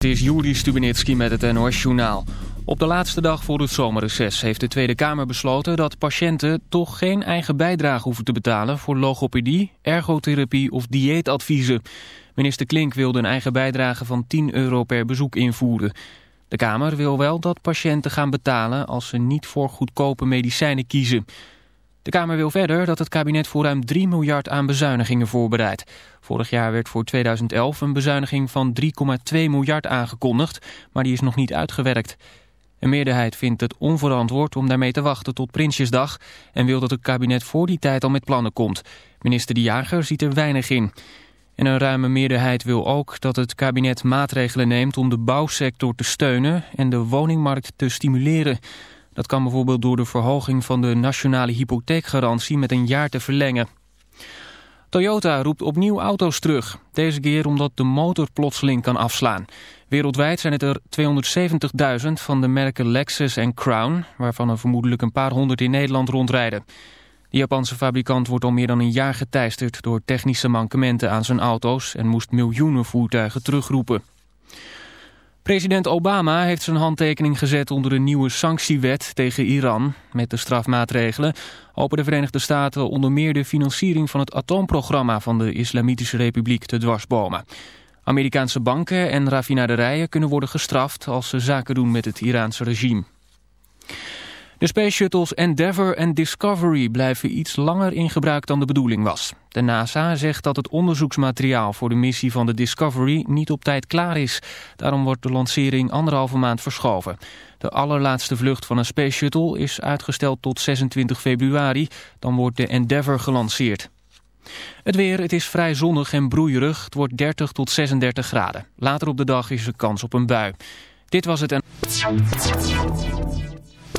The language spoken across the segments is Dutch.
Het is Juri Stubenitski met het NOS-journaal. Op de laatste dag voor het zomerreces heeft de Tweede Kamer besloten dat patiënten toch geen eigen bijdrage hoeven te betalen voor logopedie, ergotherapie of dieetadviezen. Minister Klink wilde een eigen bijdrage van 10 euro per bezoek invoeren. De Kamer wil wel dat patiënten gaan betalen als ze niet voor goedkope medicijnen kiezen. De Kamer wil verder dat het kabinet voor ruim 3 miljard aan bezuinigingen voorbereidt. Vorig jaar werd voor 2011 een bezuiniging van 3,2 miljard aangekondigd, maar die is nog niet uitgewerkt. Een meerderheid vindt het onverantwoord om daarmee te wachten tot Prinsjesdag... en wil dat het kabinet voor die tijd al met plannen komt. Minister De Jager ziet er weinig in. En een ruime meerderheid wil ook dat het kabinet maatregelen neemt... om de bouwsector te steunen en de woningmarkt te stimuleren... Dat kan bijvoorbeeld door de verhoging van de nationale hypotheekgarantie met een jaar te verlengen. Toyota roept opnieuw auto's terug. Deze keer omdat de motor plotseling kan afslaan. Wereldwijd zijn het er 270.000 van de merken Lexus en Crown... waarvan er vermoedelijk een paar honderd in Nederland rondrijden. De Japanse fabrikant wordt al meer dan een jaar geteisterd... door technische mankementen aan zijn auto's... en moest miljoenen voertuigen terugroepen. President Obama heeft zijn handtekening gezet onder een nieuwe sanctiewet tegen Iran. Met de strafmaatregelen hopen de Verenigde Staten onder meer de financiering van het atoomprogramma van de Islamitische Republiek te dwarsbomen. Amerikaanse banken en raffinaderijen kunnen worden gestraft als ze zaken doen met het Iraanse regime. De Space Shuttles Endeavour en Discovery blijven iets langer in gebruik dan de bedoeling was. De NASA zegt dat het onderzoeksmateriaal voor de missie van de Discovery niet op tijd klaar is. Daarom wordt de lancering anderhalve maand verschoven. De allerlaatste vlucht van een Space Shuttle is uitgesteld tot 26 februari. Dan wordt de Endeavour gelanceerd. Het weer, het is vrij zonnig en broeierig. Het wordt 30 tot 36 graden. Later op de dag is er kans op een bui. Dit was het en...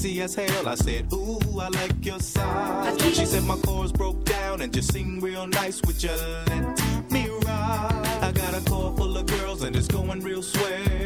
sexy as hell. I said, Ooh, I like your size. She said my chords broke down and just sing real nice. Would you let me ride? I got a car full of girls and it's going real swell.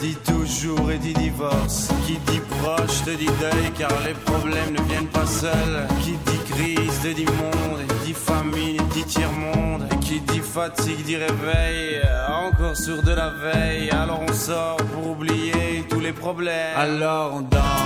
Dit toujours et dit divorce. Qui dit proche te dit deuil car les problèmes ne viennent pas seuls. Qui dit crise te dit monde. Et dit famine dit tiers-monde. Et qui dit fatigue dit réveil. Encore sur de la veille. Alors on sort pour oublier tous les problèmes. Alors on danse.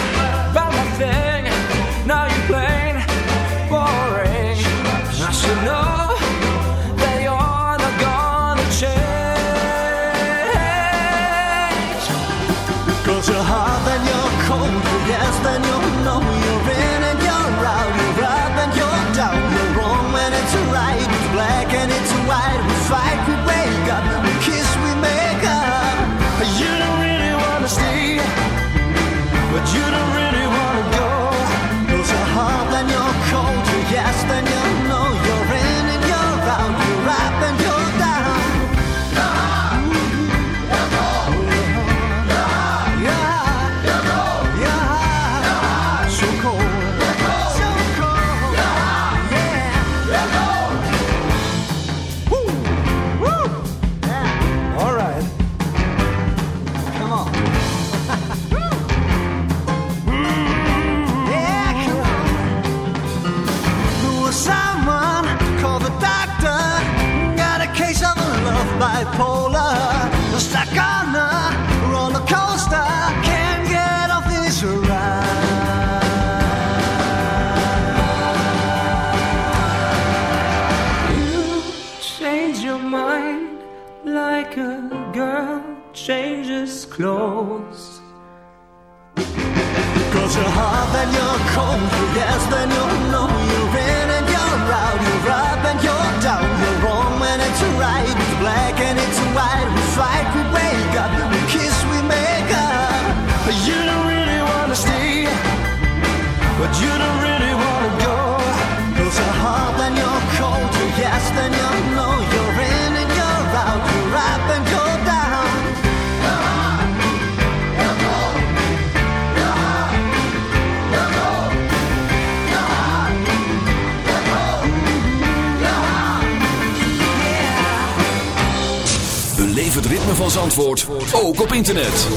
het ritme van Zandvoort ook op internet.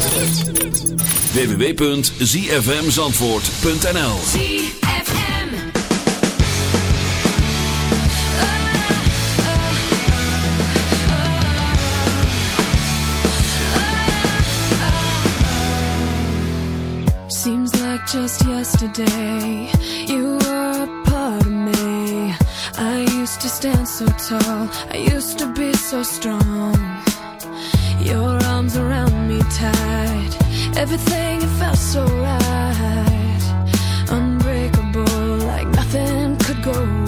www.zfmzandvoort.nl Seems like just yesterday you were a part of me. I used to stand so tall, I used to be so strong. Your arms around me tight. Everything it felt so right. Unbreakable, like nothing could go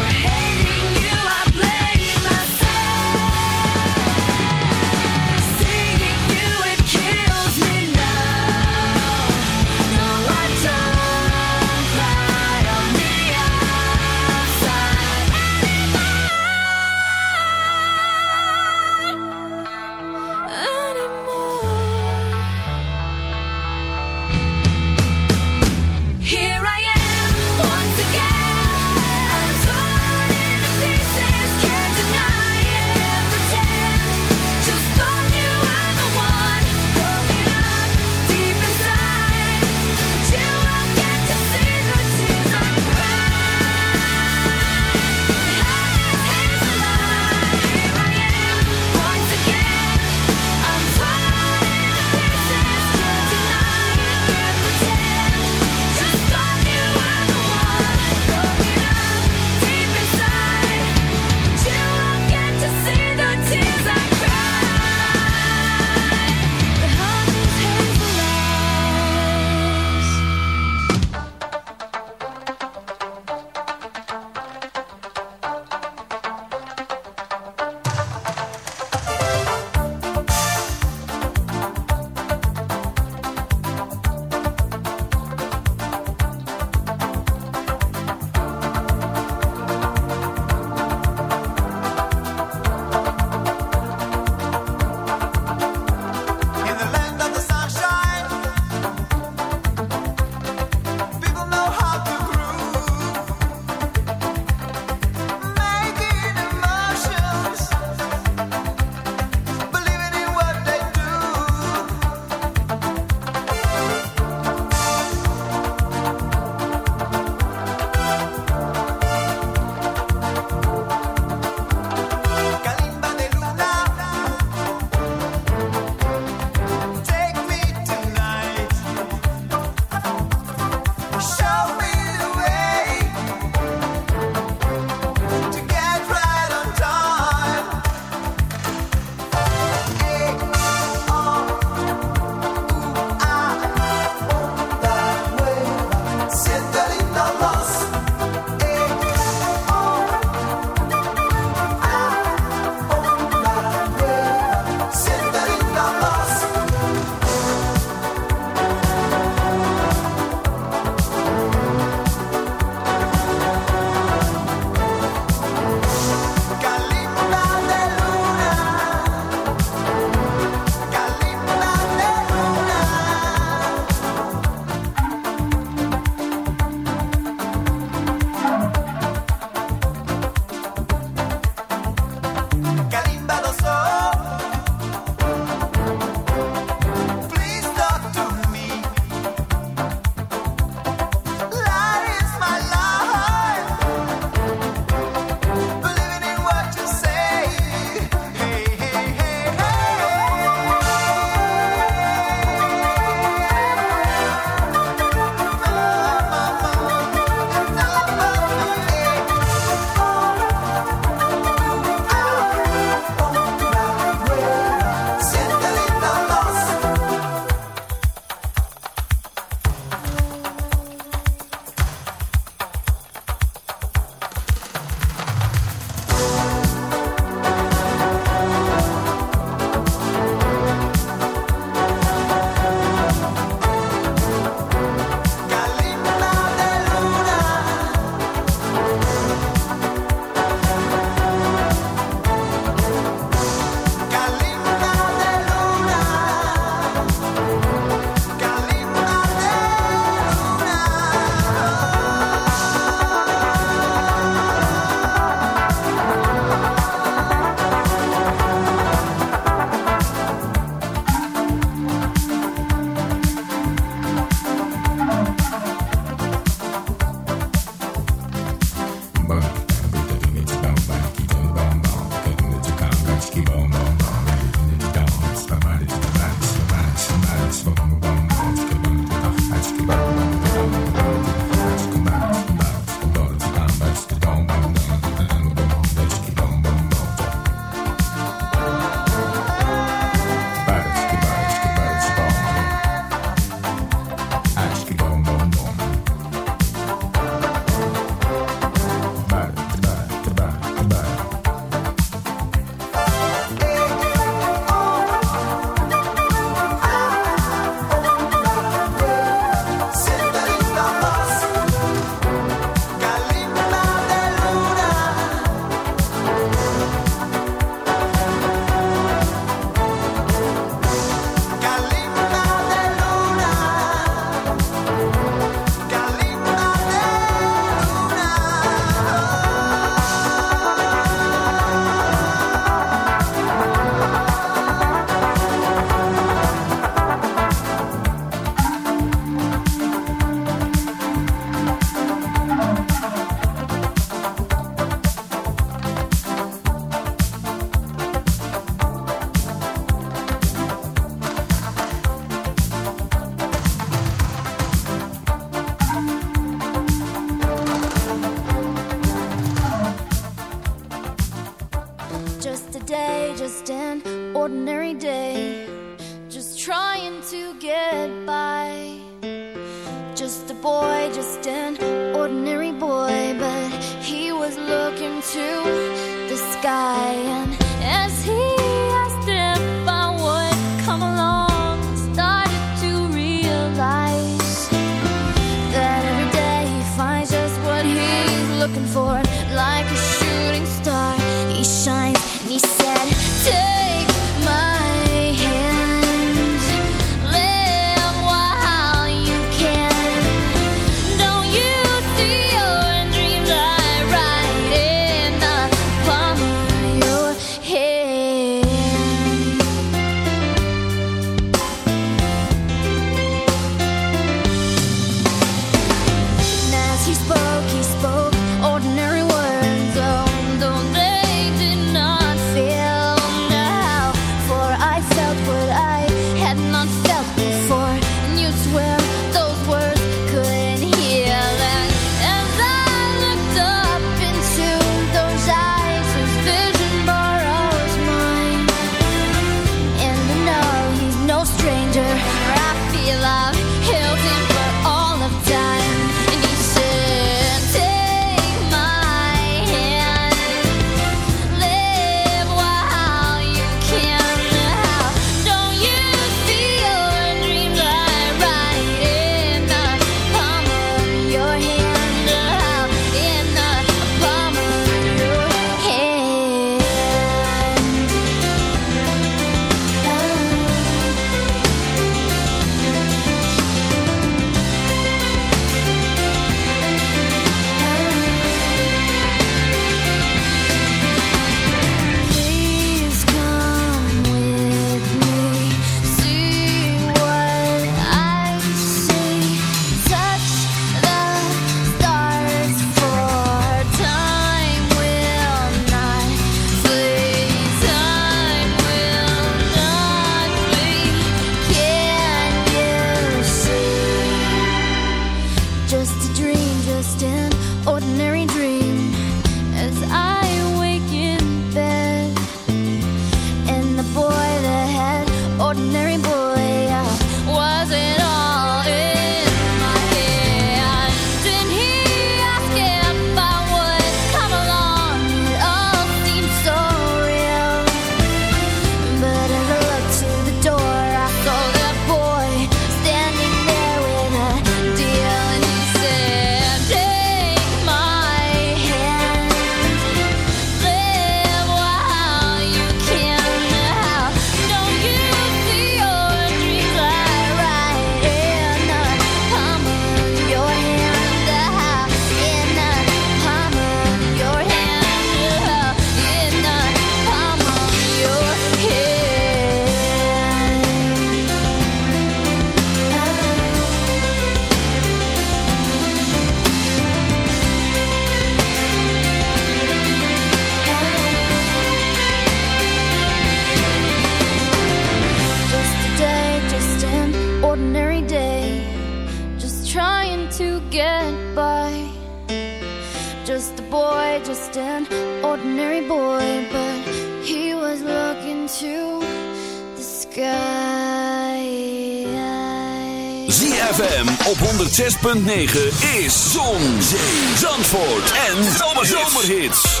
106.9 is Zon, Zee, Zandvoort en Zomerhits.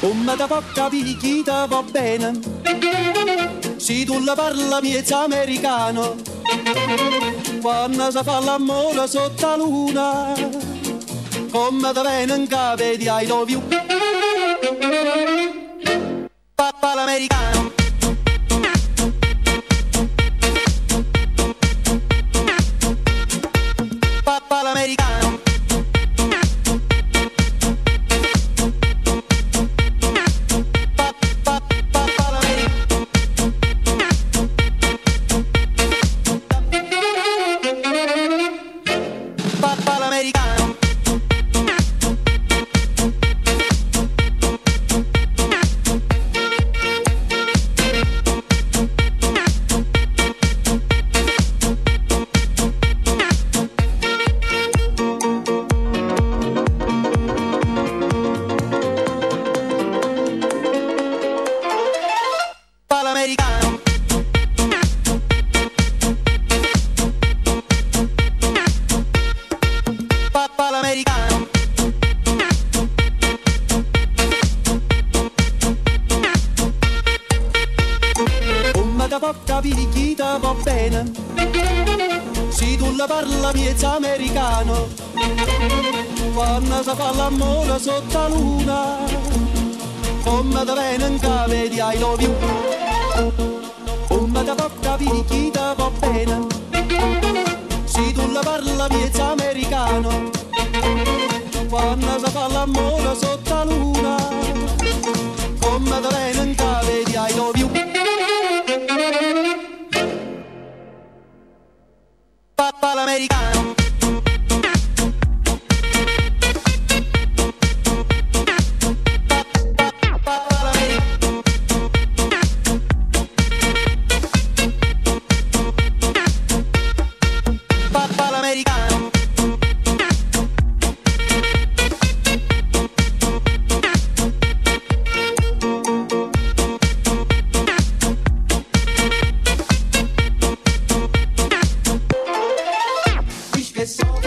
Come da poca picchita va bene, si tu la parla miets americano, quando si fa l'amore sotto la luna, come da venen cave di I love you. it's all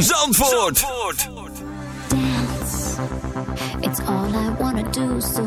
Zandvoort. Zandvoort. Dance, it's all I wanna do, so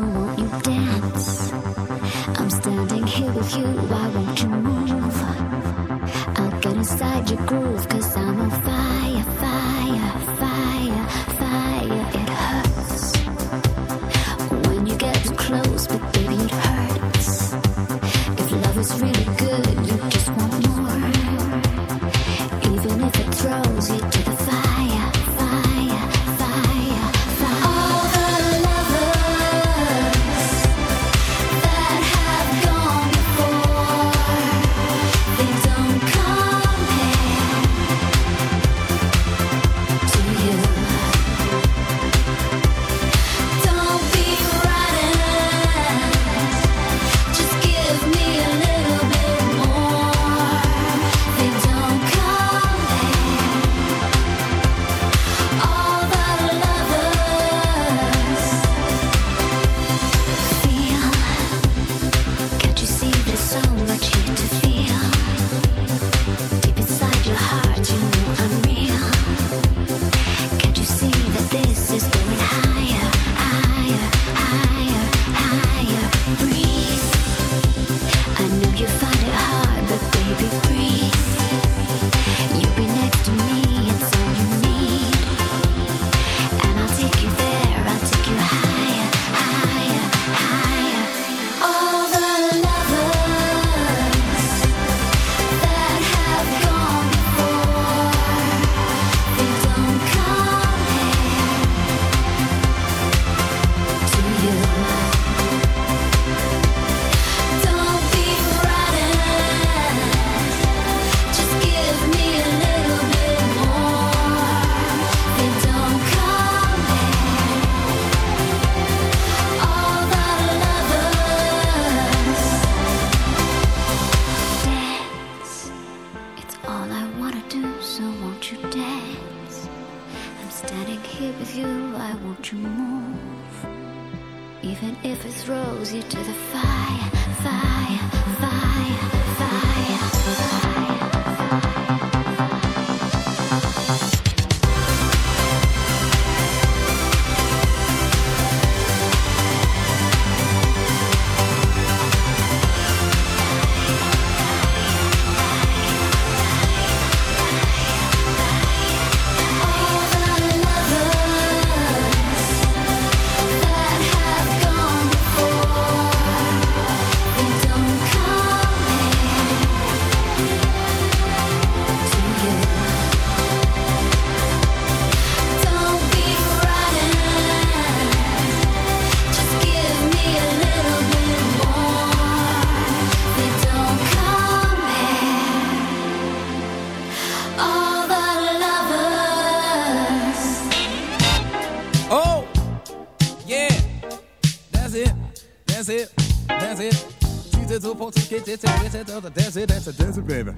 ditzy, ditzy, do the dancey, dancey, dancey, baby.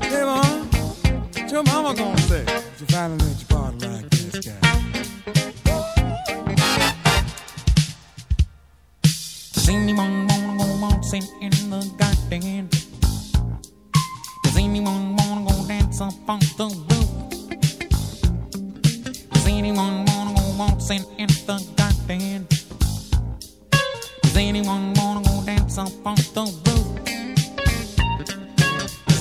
Hey, mom, what your mama gonna say? If you finally let your body like this guy. Does anyone wanna go dancing in the garden? Does anyone wanna go dance up on the roof? Does anyone wanna go dancing in the garden? Does anyone wanna go dance up on the roof?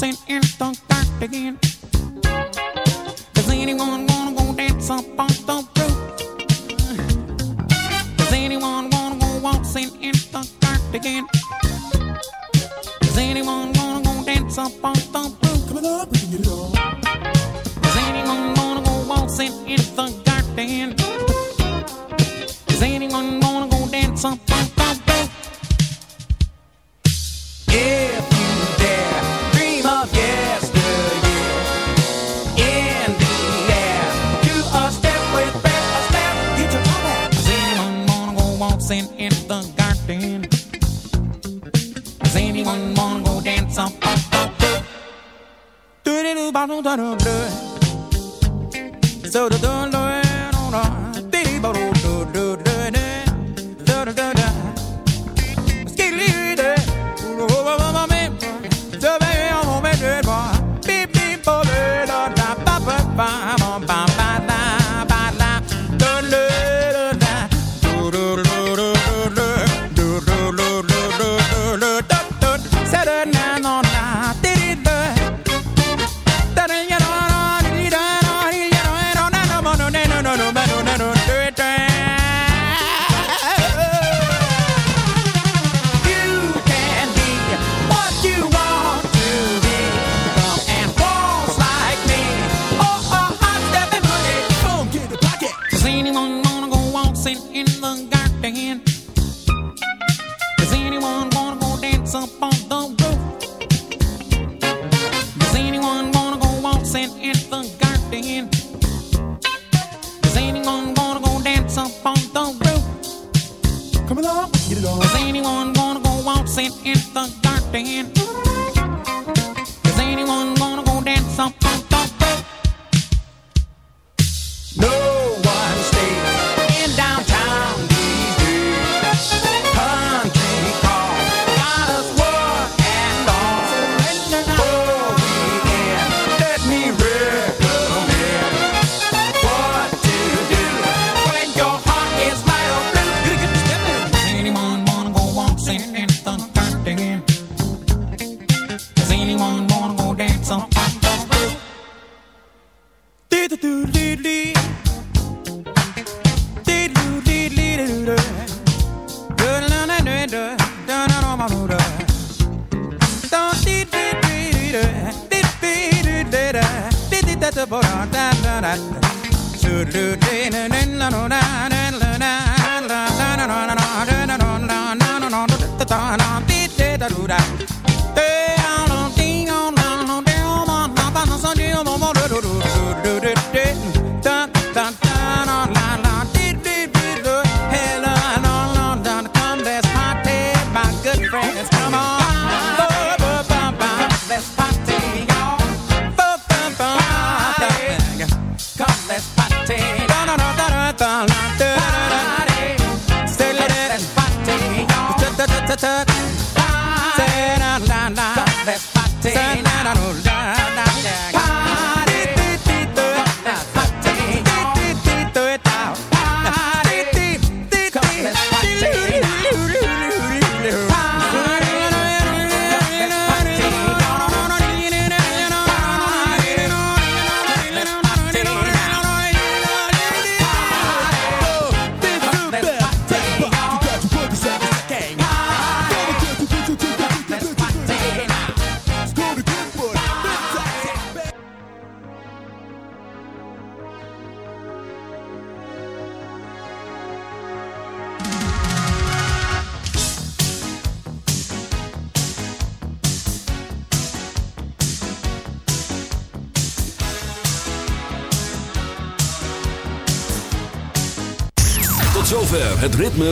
dancing in the dark again. Does anyone wanna go dance up on the roof? Does anyone wanna go waltzing in the dark again? Does anyone wanna go dance up on the roof? Coming up, we can get it on. ballon d'un blue. So the don't da da da da da da